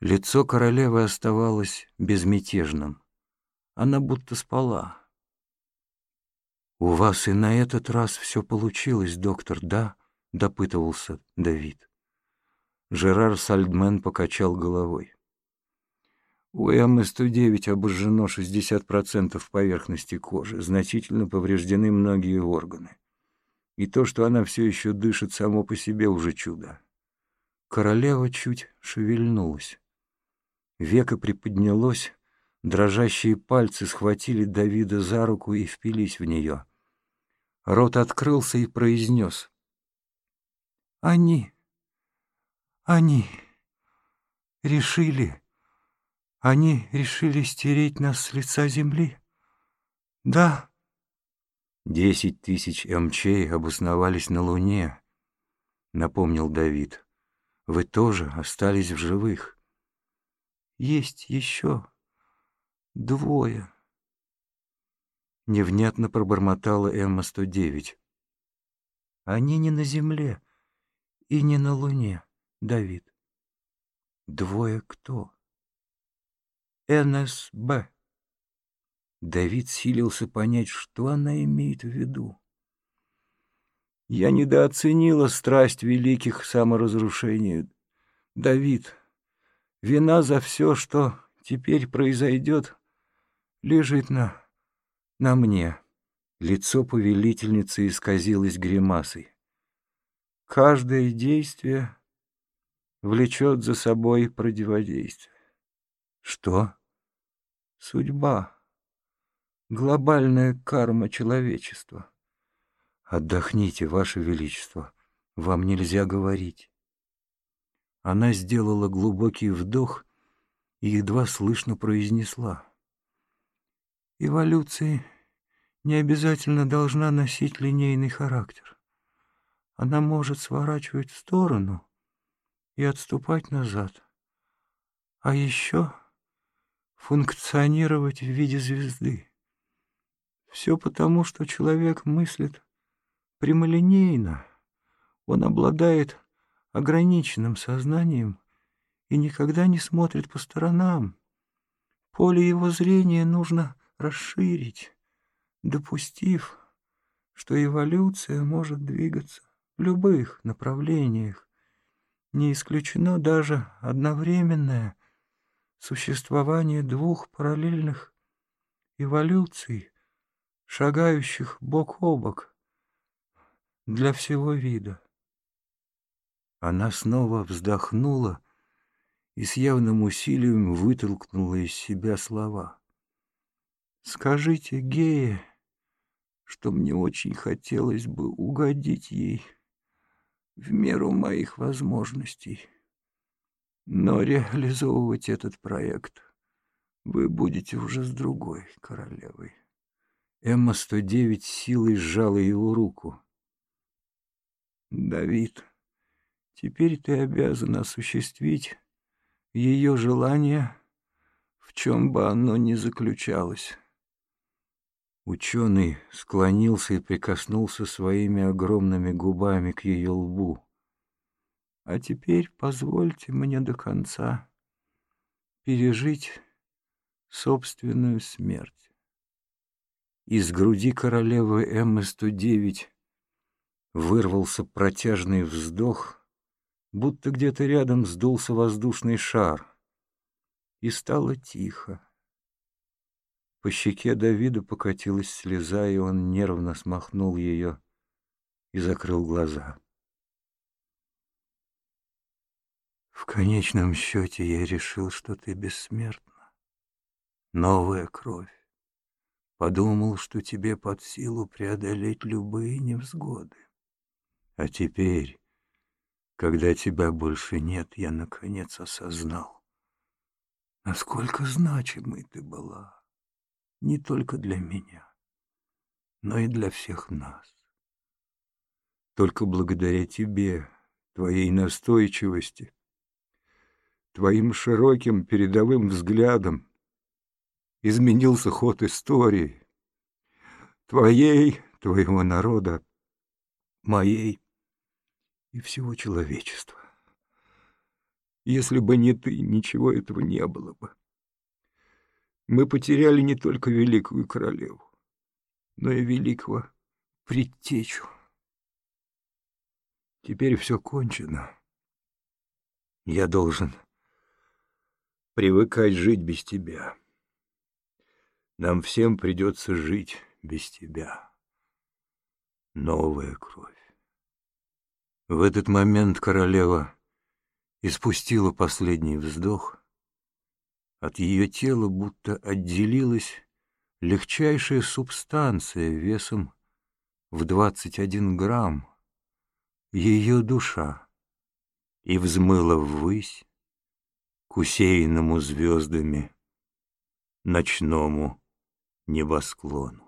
Лицо королевы оставалось безмятежным. Она будто спала. «У вас и на этот раз все получилось, доктор, да?» — допытывался Давид. Жерар Сальдмен покачал головой. У М-109 обожжено 60% поверхности кожи, значительно повреждены многие органы. И то, что она все еще дышит, само по себе уже чудо. Королева чуть шевельнулась. Века приподнялось, дрожащие пальцы схватили Давида за руку и впились в нее. Рот открылся и произнес. «Они, они решили...» Они решили стереть нас с лица земли? Да. Десять тысяч МЧ обосновались на Луне, напомнил Давид. Вы тоже остались в живых. Есть еще двое. Невнятно пробормотала Эмма-109. Они не на Земле и не на Луне, Давид. Двое кто? НСБ. Давид силился понять, что она имеет в виду. Я недооценила страсть великих к саморазрушению. Давид, вина за все, что теперь произойдет, лежит на... на мне. Лицо повелительницы исказилось гримасой. Каждое действие влечет за собой противодействие. Что? Судьба. Глобальная карма человечества. Отдохните, Ваше Величество. Вам нельзя говорить. Она сделала глубокий вдох и едва слышно произнесла. Эволюция не обязательно должна носить линейный характер. Она может сворачивать в сторону и отступать назад. А еще функционировать в виде звезды. Все потому, что человек мыслит прямолинейно. Он обладает ограниченным сознанием и никогда не смотрит по сторонам. Поле его зрения нужно расширить, допустив, что эволюция может двигаться в любых направлениях. Не исключено даже одновременное существование двух параллельных эволюций, шагающих бок о бок для всего вида. Она снова вздохнула и с явным усилием вытолкнула из себя слова. «Скажите Гее, что мне очень хотелось бы угодить ей в меру моих возможностей». Но реализовывать этот проект вы будете уже с другой королевой. Эмма-109 силой сжала его руку. «Давид, теперь ты обязан осуществить ее желание, в чем бы оно ни заключалось». Ученый склонился и прикоснулся своими огромными губами к ее лбу. А теперь позвольте мне до конца пережить собственную смерть. Из груди королевы Эммы-109 вырвался протяжный вздох, будто где-то рядом сдулся воздушный шар, и стало тихо. По щеке Давида покатилась слеза, и он нервно смахнул ее и закрыл глаза. В конечном счете я решил, что ты бессмертна. Новая кровь. Подумал, что тебе под силу преодолеть любые невзгоды. А теперь, когда тебя больше нет, я наконец осознал, насколько значимой ты была. Не только для меня, но и для всех нас. Только благодаря тебе, твоей настойчивости, твоим широким передовым взглядом изменился ход истории, твоей, твоего народа, моей и всего человечества. Если бы не ты, ничего этого не было бы. Мы потеряли не только великую королеву, но и великого предтечу. Теперь все кончено. Я должен привыкать жить без тебя. Нам всем придется жить без тебя. Новая кровь. В этот момент королева испустила последний вздох. От ее тела будто отделилась легчайшая субстанция весом в двадцать один грамм, ее душа, и взмыла ввысь к усеянному звездами ночному небосклону.